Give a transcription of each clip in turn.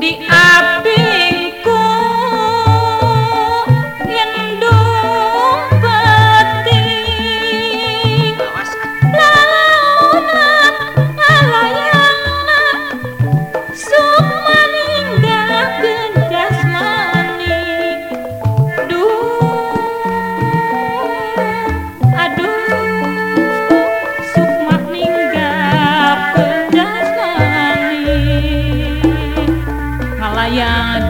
the apple. Yeah.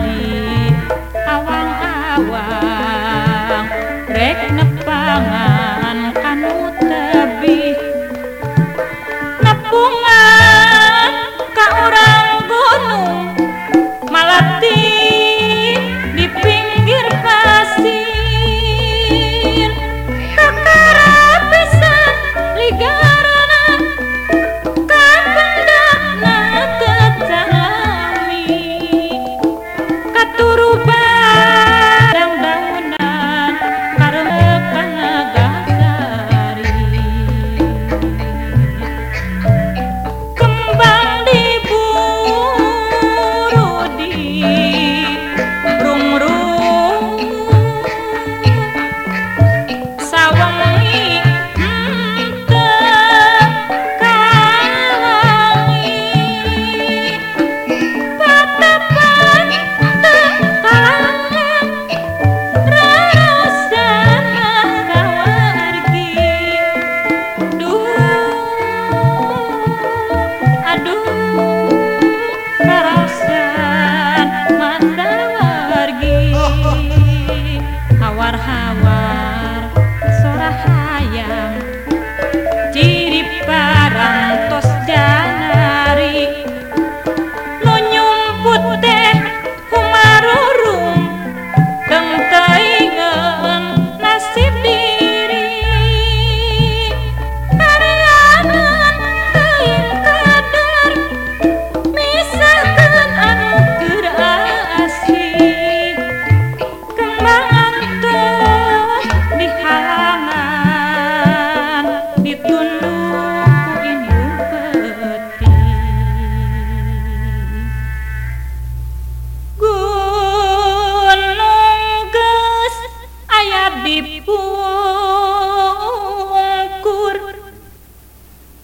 Hawar-hawar sora hayang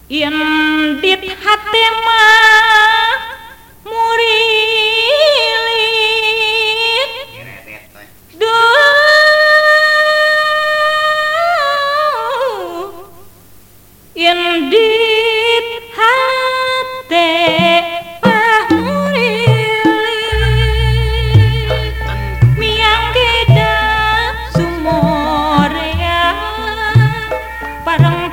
Indit hati mah murid Duh Indit hati mah murid Parang